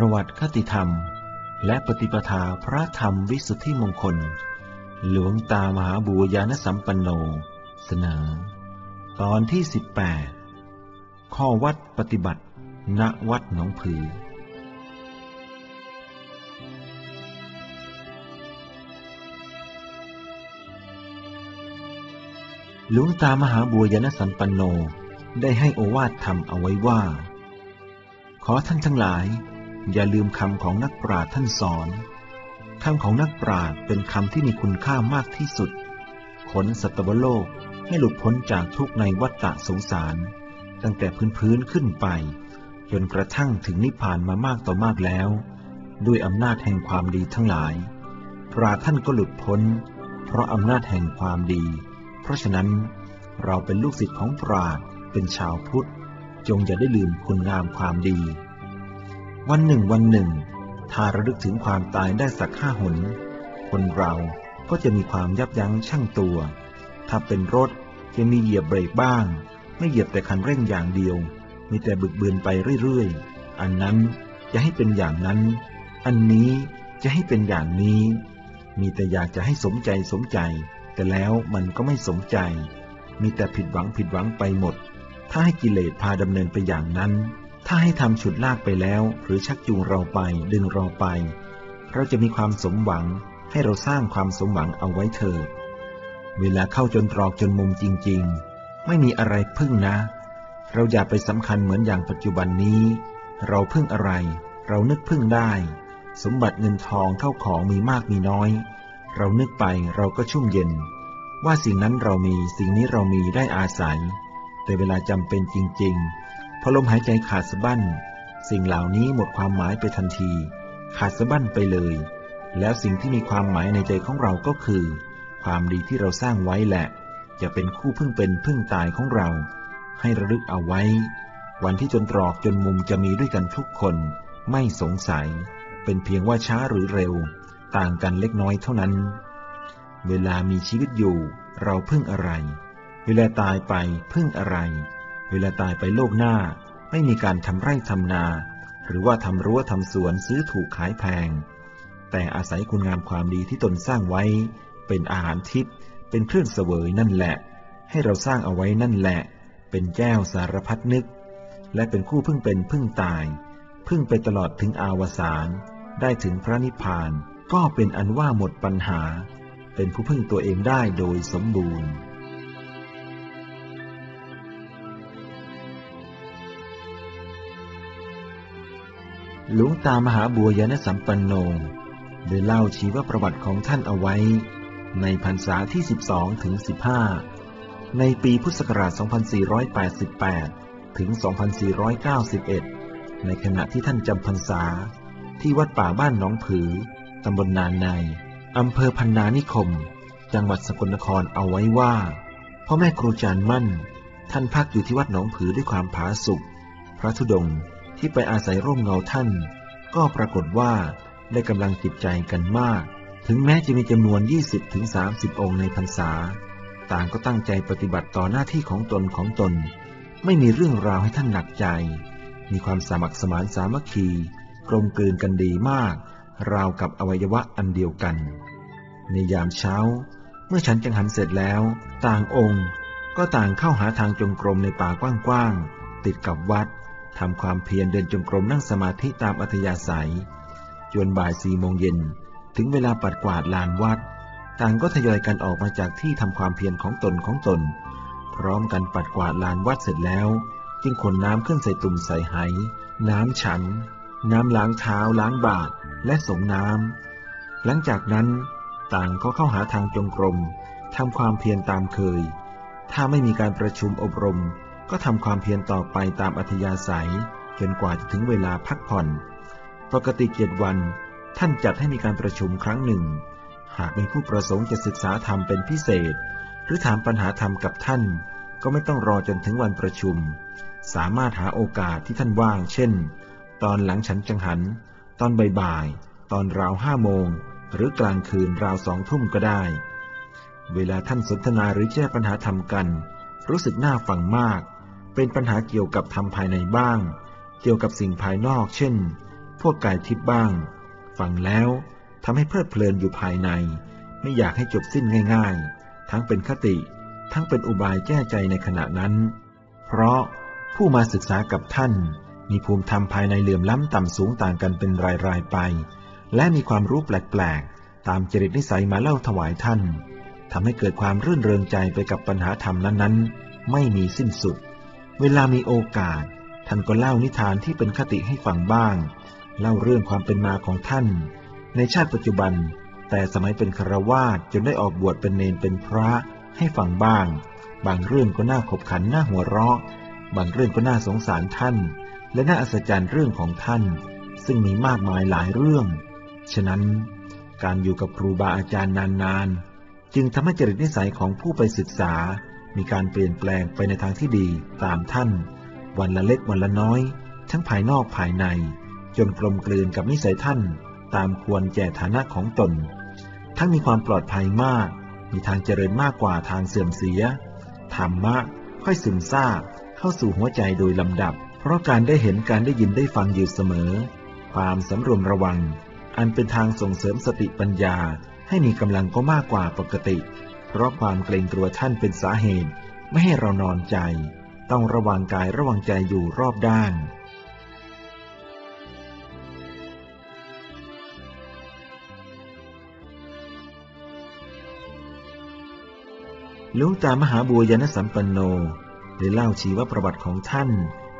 ประวัติคติธรรม และปฏิปทาพระธรรมวิสุทธิมงคล หลวงตามหาบุญญาณสัมปันโน เสนอ ตอนที่ 18 ข้อวัดปฏิบัติ ณวัดหนองผือ หลวงตามหาบัวยานสัมปันโนได้ให้โอวาทธรรมเอาไว้ว่า ขอท่านทั้งหลาย อย่าลืมคำของนักปราชญ์ท่านสอนคำของนักปราชญ์เป็นคำที่มีคุณค่ามากที่สุด ขนสัตวโลกให้หลุดพ้นจากทุกในวัฏฏะสงสาร ตั้งแต่พื้นพื้นขึ้นไป จนกระทั่งถึงนิพพานมามากต่อมากแล้ว ด้วยอำนาจแห่งความดีทั้งหลาย ปราท่านก็หลุดพ้น เพราะอำนาจแห่งความดี เพราะฉะนั้นเราเป็นลูกศิษย์ของปราเป็นชาวพุทธ จงอย่าได้ลืมคุณงามความดี วันหนึ่งวันหนึ่ง ถ้าระลึกถึงความตายได้สักห้าหน คนเราก็จะมีความยับยั้งชั่งตัว ถ้าเป็นรถจะมีเหยียบเบรกบ้าง ไม่เหยียบแต่คันเร่งอย่างเดียว มีแต่บึกบืนไปเรื่อยๆ อันนั้นจะให้เป็นอย่างนั้น อันนี้จะให้เป็นอย่างนี้ มีแต่อยากจะให้สมใจสมใจ แต่แล้วมันก็ไม่สมใจ มีแต่ผิดหวังผิดหวังไปหมด ถ้าให้กิเลสพาดำเนินไปอย่างนั้น ถ้าให้ทำฉุดลากไปแล้ว หรือชักจูงเราไปดึงเราไป เราจะมีความสมหวังให้เราสร้างความสมหวังเอาไว้เถิด เวลาเข้าจนตรอกจนมุมจริง ๆ ไม่มีอะไรพึ่งนะ เราอย่าไปสำคัญเหมือนอย่างปัจจุบันนี้ เราพึ่งอะไร เรานึกพึ่งได้ สมบัติเงินทองเข้าของมีมากมีน้อย เรานึกไปเราก็ชุ่มเย็น ว่าสิ่งนั้นเรามีสิ่งนี้เรามีได้อาศัย แต่เวลาจำเป็นจริง ๆ อลมหายใจขาดสะบั้น สิ่งเหล่านี้หมดความหมายไปทันที ขาดสะบั้นไปเลย แล้วสิ่งที่มีความหมายในใจของเราก็คือ ความดีที่เราสร้างไว้แหละ จะเป็นคู่พึ่งเป็นพึ่งตายของเรา ให้ระลึกเอาไว้ วันที่จนตรอกจนมุมจะมีด้วยกันทุกคน ไม่สงสัย เป็นเพียงว่าช้าหรือเร็ว ต่างกันเล็กน้อยเท่านั้น เวลามีชีวิตอยู่ เราพึ่งอะไร เวลาตายไปพึ่งอะไร เวลาตายไปโลกหน้า ไม่มีการทำไร่ทำนา หรือว่าทำรั้วทำสวนซื้อถูกขายแพง แต่อาศัยคุณงามความดีที่ตนสร้างไว้ เป็นอาหารทิพย์เป็นเครื่องเสวยนั่นแหละ ให้เราสร้างเอาไว้นั่นแหละ เป็นแก้วสารพัดนึก และเป็นคู่พึ่งเป็นพึ่งตาย พึ่งไปตลอดถึงอาวสานได้ถึงพระนิพพานก็เป็นอันว่าหมดปัญหา เป็นผู้พึ่งตัวเองได้โดยสมบูรณ์ หลวงตามหาบัวยานสัมปันโนได้เล่าชีวประวัติของท่านเอาไว้ ในพรรษาที่ 12 ถึง 15 ในปีพุทธศักราช 2488 ถึง 2491 ในขณะที่ท่านจำพรรษา ที่วัดป่าบ้านหนองผือ ตำบลนานใน อำเภอพันนานิคม จังหวัดสกลนครเอาไว้ว่า พ่อแม่ครูจารย์มั่น ท่านพักอยู่ที่วัดหนองผือด้วยความผาสุกพระธุดงค์ ที่ไปอาศัยร่มเงาท่าน ก็ปรากฏว่าได้กำลังจิตใจกันมาก ถึงแม้จะมีจำนวน 20-30องค์ในพรรษา ต่างก็ตั้งใจปฏิบัติต่อหน้าที่ของตนของตน ไม่มีเรื่องราวให้ท่านหนักใจ มีความสามัครสมานสามัคคี กลมกลืนกันดีมาก ราวกับอวัยวะอันเดียวกัน ในยามเช้า เมื่อฉันจังหันเสร็จแล้ว ต่างองค์ ก็ต่างเข้าหาทางจงกรมในป่ากว้างๆติดกับวัด ทำความเพียรเดินจงกรมนั่งสมาธิตามอัธยาศัย จนบ่ายสี่โมงเย็น ถึงเวลาปัดกวาดลานวัด ต่างก็ทยอยกันออกมาจากที่ทำความเพียรของตนของตน พร้อมกันปัดกวาดลานวัดเสร็จแล้ว จึงขนน้ำขึ้นใส่ตุ่มใส่ไห น้ำฉัน น้ำล้างเท้าล้างบาทและสงน้ำหลังจากนั้นต่างก็เข้าหาทางจงกรมทำความเพียรตามเคย ถ้าไม่มีการประชุมอบรม ก็ทำความเพียรต่อไปตามอัธยาศัยจนกว่าจะถึงเวลาพักผ่อน ปกติเจ็ดวันท่านจัดให้มีการประชุมครั้งหนึ่ง หากมีผู้ประสงค์จะศึกษาธรรมเป็นพิเศษ หรือถามปัญหาธรรมกับท่าน ก็ไม่ต้องรอจนถึงวันประชุม สามารถหาโอกาสที่ท่านว่าง เช่น ตอนหลังฉันจังหัน ตอนบ่ายๆ ตอนราวห้าโมง หรือกลางคืนราวสองทุ่มก็ได้ เวลาท่านสนทนาหรือแก้ปัญหาธรรมกัน รู้สึกน่าฟังมาก เป็นปัญหาเกี่ยวกับธรรมภายในบ้าง เกี่ยวกับสิ่งภายนอก เช่น พวกกายทิพย์บ้าง ฟังแล้วทำให้เพลิดเพลินอยู่ภายใน ไม่อยากให้จบสิ้นง่าย ๆ ทั้งเป็นคติ ทั้งเป็นอุบายแก้ใจในขณะนั้น เพราะผู้มาศึกษากับท่าน มีภูมิธรรมภายในเหลื่อมล้ำต่ำสูงต่างกันเป็นรายๆไป และมีความรู้แปลกๆ ตามจริตนิสัยมาเล่าถวายท่านทำให้เกิดความรื่นเริงใจไปกับปัญหาธรรมนั้นๆ ไม่มีสิ้นสุด เวลามีโอกาส ท่านก็เล่านิทานที่เป็นคติให้ฟังบ้าง เล่าเรื่องความเป็นมาของท่าน ในชาติปัจจุบัน แต่สมัยเป็นครวาสจนได้ออกบวชเป็นเนนเป็นพระให้ฟังบ้าง บางเรื่องก็น่าขบขันน่าหัวเราะ บางเรื่องก็น่าสงสารท่าน และน่าอัศจรรย์เรื่องของท่าน ซึ่งมีมากมายหลายเรื่อง ฉะนั้น การอยู่กับครูบาอาจารย์นานๆ จึงทำให้จริตนิสัยของผู้ไปศึกษา มีการเปลี่ยนแปลงไปในทางที่ดีตามท่าน วันละเล็กวันละน้อย ทั้งภายนอกภายใน จนกลมกลืนกับนิสัยท่าน ตามควรแก่ฐานะของตน ทั้งมีความปลอดภัยมาก มีทางเจริญมากกว่าทางเสื่อมเสียธรรมะค่อยซึมซาบเข้าสู่หัวใจโดยลำดับ เพราะการได้เห็นการได้ยินได้ฟังอยู่เสมอ ความสำรวมระวัง อันเป็นทางส่งเสริมสติปัญญาให้มีกำลังก็มากกว่าปกติ เพราะความเกรงกลัวท่านเป็นสาเหตุ ไม่ให้เรานอนใจ ต้องระวังกายระวังใจอยู่รอบด้านหลวงตามหาบัวยานสัมปันโนได้เล่าชีวประวัติของท่าน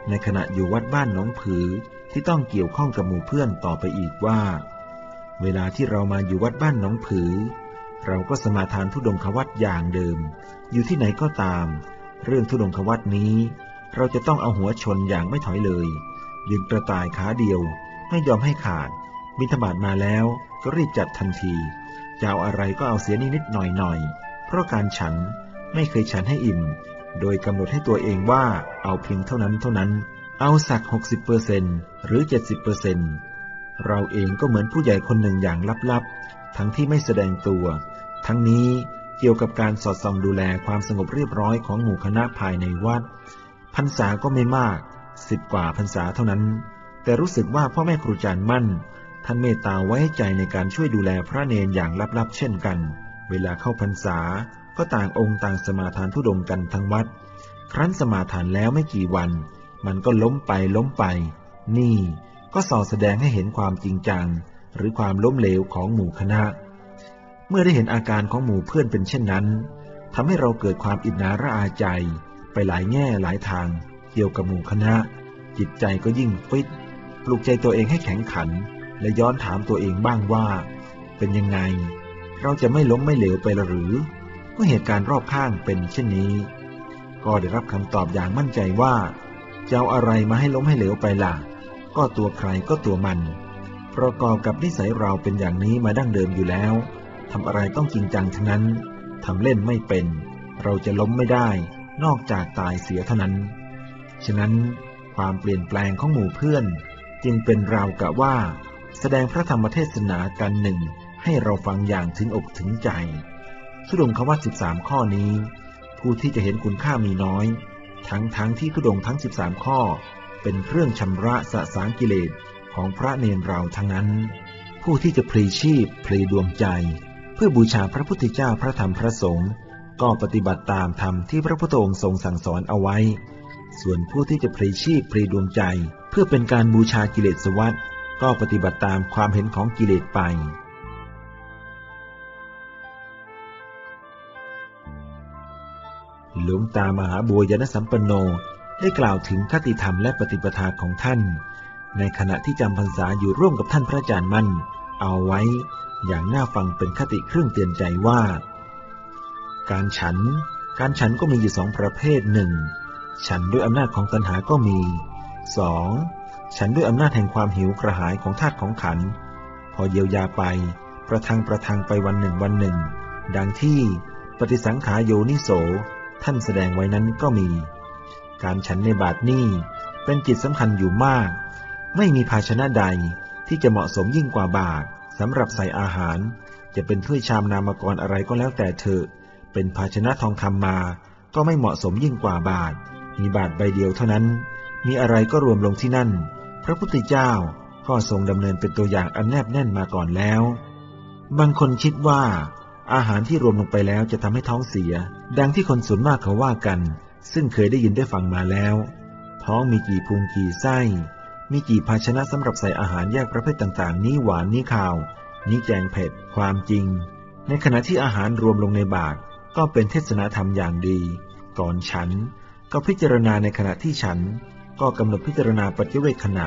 ในขณะอยู่วัดบ้านหนองผือที่ต้องเกี่ยวข้องกับหมู่เพื่อนต่อไปอีกว่า เวลาที่เรามาอยู่วัดบ้านหนองผือ เราก็สมาทานทุดงควัตอย่างเดิม อยู่ที่ไหนก็ตาม เรื่องทุดงควัตนี้ เราจะต้องเอาหัวชนอย่างไม่ถอยเลยยืนกระต่ายขาเดียว ไม่ยอมให้ขาดบิณฑบาตมาแล้วก็รีบจัดทันทีจะเอาอะไรก็เอาเสียนิดๆหน่อยๆ เพราะการฉันไม่เคยฉันให้อิ่ม โดยกำหนดให้ตัวเองว่าเอาเพียงเท่านั้นเท่านั้น เอาสัก 60%หรือ 70%เราเองก็เหมือนผู้ใหญ่คนหนึ่งอย่างลับๆ ทั้งที่ไม่แสดงตัว ทั้งนี้เกี่ยวกับการสอดส่องดูแลความสงบเรียบร้อยของหมู่คณะภายในวัดพรรษาก็ไม่มากสิบกว่าพรรษาเท่านั้น แต่รู้สึกว่าพ่อแม่ครูอาจารย์มั่น ท่านเมตตาไว้ใจในการช่วยดูแลพระเนนอย่างลับๆเช่นกัน เวลาเข้าพรรษาก็ต่างองค์ต่างสมาทานทุดงกันทั้งวัด ครั้นสมาทานแล้วไม่กี่วัน มันก็ล้มไปล้มไป นี่ก็ส่อแสดงให้เห็นความจริงจัง หรือความล้มเหลวของหมู่คณะ เมื่อได้เห็นอาการของหมู่เพื่อนเป็นเช่นนั้นทำให้เราเกิดความอิจนาระอาใจไปหลายแง่หลายทางเกี่ยวกับหมู่คณะ จิตใจก็ยิ่งฟิตปลุกใจตัวเองให้แข็งขัน และย้อนถามตัวเองบ้างว่า เป็นยังไง เราจะไม่ล้มไม่เหลวไปหรือเมื่อเหตุการณ์รอบข้างเป็นเช่นนี้ ก็ได้รับคำตอบอย่างมั่นใจว่าจะเอาอะไรมาให้ล้มให้เหลวไปล่ะ ก็ตัวใครก็ตัวมัน ประกอบกับนิสัยเราเป็นอย่างนี้มาดั้งเดิมอยู่แล้วทำอะไรต้องจริงจังทั้งนั้นทำเล่นไม่เป็น เราจะล้มไม่ได้ นอกจากตายเสียเท่านั้น ฉะนั้นความเปลี่ยนแปลงของหมู่เพื่อน จึงเป็นราวกับว่า แสดงพระธรรมเทศนากันหนึ่ง ให้เราฟังอย่างถึงอกถึงใจทุดงคำว่า13 ข้อนี้ ผู้ที่จะเห็นคุณค่ามีน้อย ทั้งทั้งที่ทุดงทั้ง 13 ข้อ เป็นเครื่องชำระสะสางกิเลส ของพระเนรเราทั้งนั้น ผู้ที่จะพลีชีพพลีดวงใจ เพื่อบูชาพระพุทธเจ้าพระธรรมพระสงฆ์ก็ปฏิบัติตามธรรมที่พระพุทธองค์ทรงสั่งสอนเอาไว้ ส่วนผู้ที่จะพลีชีพพลีดวงใจ เพื่อเป็นการบูชากิเลสวัฏก็ปฏิบัติตามความเห็นของกิเลสไปหลวงตามหาบัวยานสัมปันโนได้กล่าวถึงคติธรรมและปฏิปทาของท่าน ในขณะที่จำพรรษาอยู่ร่วมกับท่านพระอาจารย์มั่น เอาไว้อย่างน่าฟังเป็นคติเครื่องเตือนใจว่า การฉัน การฉันก็มีอยู่สองประเภทหนึ่งฉันด้วยอำนาจของตัณหาก็มีสองฉันด้วยอำนาจแห่งความหิวกระหายของธาตุของขัน พอเยียวยาไป ประทังประทังไปวันหนึ่งวันหนึ่ง ดังที่ปฏิสังขารโยนิโส ท่านแสดงไว้นั้นก็มี การฉันในบาทนี้เป็นจิตสำคัญอยู่มาก ไม่มีภาชนะใดที่จะเหมาะสมยิ่งกว่าบาทสำหรับใส่อาหาร จะเป็นถ้วยชามนามกรอะไรก็แล้วแต่เถอะ เป็นภาชนะทองคำมา ก็ไม่เหมาะสมยิ่งกว่าบาทมีบาทใบเดียวเท่านั้น มีอะไรก็รวมลงที่นั่น พระพุทธเจ้าก็ทรงดำเนินเป็นตัวอย่างอันแนบแน่นมาก่อนแล้ว บางคนคิดว่า อาหารที่รวมลงไปแล้วจะทำให้ท้องเสีย ดังที่คนส่วนมากเขาว่ากัน ซึ่งเคยได้ยินได้ฟังมาแล้ว ท้องมีกี่พุงกี่ไส้ มีกี่ภาชนะสำหรับใส่อาหารแยกประเภทต่างๆ นี้หวานนี้ข้าว นี้แกงเผ็ด ความจริง ในขณะที่อาหารรวมลงในบาตรก็เป็นเทศนาธรรมอย่างดี ก่อนฉัน ก็พิจารณาในขณะที่ฉัน ก็กำหนดพิจารณาปัจเวคขณะ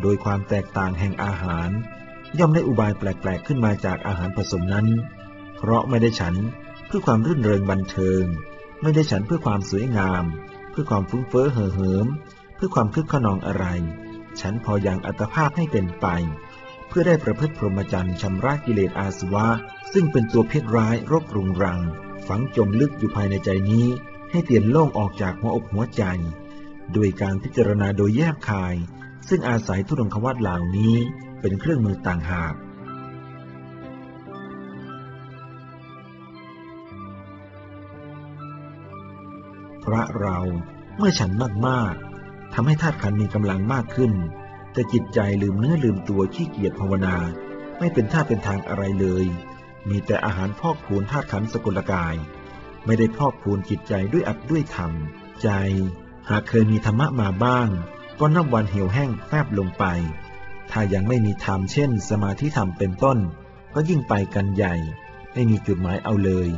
โดยความแตกต่างแห่งอาหาร ย่อมได้อุบายแปลกๆขึ้นมาจากอาหารผสมนั้น เพราะไม่ได้ฉันเพื่อความรื่นเริงบันเทิง ไม่ได้ฉันเพื่อความสวยงาม เพื่อความฟุ้งเฟ้อเห่อเหิม เพื่อความคึกขนองอะไร ฉันพอย่างอัตภาพให้เป็นไป เพื่อได้ประพฤติพรหมจรรย์ชำระกิเลสอาสวะ ซึ่งเป็นตัวเพศร้ายรบรุงรัง ฝังจมลึกอยู่ภายในใจนี้ ให้เตียนโล่งออกจากหัวอกหัวใจ โดยการพิจารณาโดยแยบคาย ซึ่งอาศัยทุดงควัตเหล่านี้เป็นเครื่องมือต่างหากพระเราเมื่อฉันมากๆ ทำให้ธาตุขันมีกำลังมากขึ้น แต่จิตใจลืมเนื้อลืมตัวขี้เกียจภาวนา ไม่เป็นท่าเป็นทางอะไรเลย มีแต่อาหารพอกพูนธาตุขันสกุลกาย ไม่ได้พอกพูนจิตใจด้วยอัดด้วยธรรม ใจ หากเคยมีธรรมะมาบ้าง ก็นับวันเหี่ยวแห้งแฟบลงไป ถ้ายังไม่มีธรรมเช่น สมาธิธรรมเป็นต้น ก็ยิ่งไปกันใหญ่ ไม่มีจุดหมายเอาเลย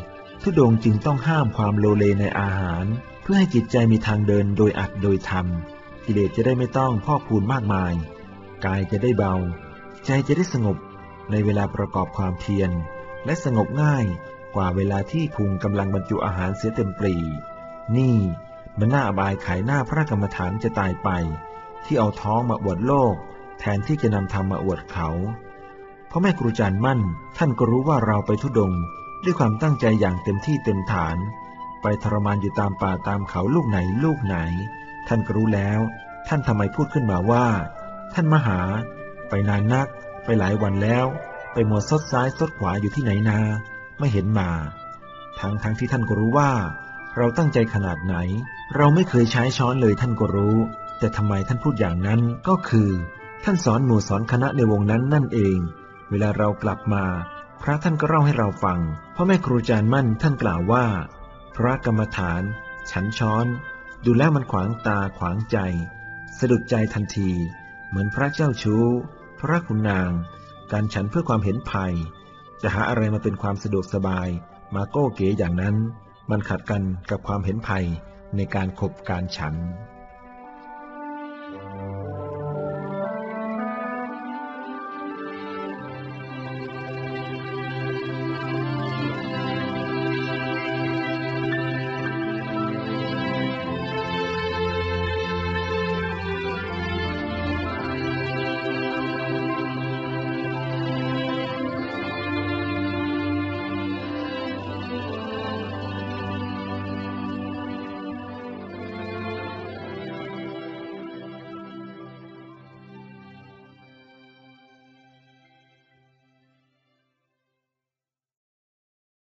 ทุดงจึงต้องห้ามความโลเลในอาหาร เพื่อให้จิตใจมีทางเดินโดยอัดโดยธรรม กิเลสจะได้ไม่ต้องพอกพูนมากมาย กายจะได้เบา ใจจะได้สงบในเวลาประกอบความเพียร และสงบง่ายกว่าเวลาที่พุงกำลังบรรจุอาหารเสียเต็มปรี นี่มันน่าอบายขายหน้าพระกรรมฐานจะตายไป ที่เอาท้องมาอวดโลก แทนที่จะนำธรรมมาอวดเขาเพราะแม่ครูจารย์มั่น ท่านก็รู้ว่าเราไปทุดง ด้วยความตั้งใจอย่างเต็มที่เต็มฐาน ไปทรมานอยู่ตามป่าตามเขาลูกไหนลูกไหน ท่านก็รู้แล้ว ท่านทำไมพูดขึ้นมาว่า ท่านมหา ไปนานนัก ไปหลายวันแล้ว ไปมัวซดซ้ายซดขวาอยู่ที่ไหนนา ไม่เห็นมา ทั้งทั้งที่ท่านก็รู้ว่า เราตั้งใจขนาดไหน เราไม่เคยใช้ช้อนเลยท่านก็รู้ แต่ทำไมท่านพูดอย่างนั้นก็คือ ท่านสอนหมู่สอนคณะในวงนั้นนั่นเอง เวลาเรากลับมา พระท่านก็เล่าให้เราฟังเพราะแม่ครูอาจารย์มั่นท่านกล่าวว่า พระกรรมฐาน ฉันช้อน ดูแล้วมันขวางตาขวางใจ สะดุดใจทันที เหมือนพระเจ้าชู้ พระคุณนาง การฉันเพื่อความเห็นภัย จะหาอะไรมาเป็นความสะดวกสบาย มาโก้เก๋อย่างนั้น มันขัดกันกับความเห็นภัยในการขบการฉัน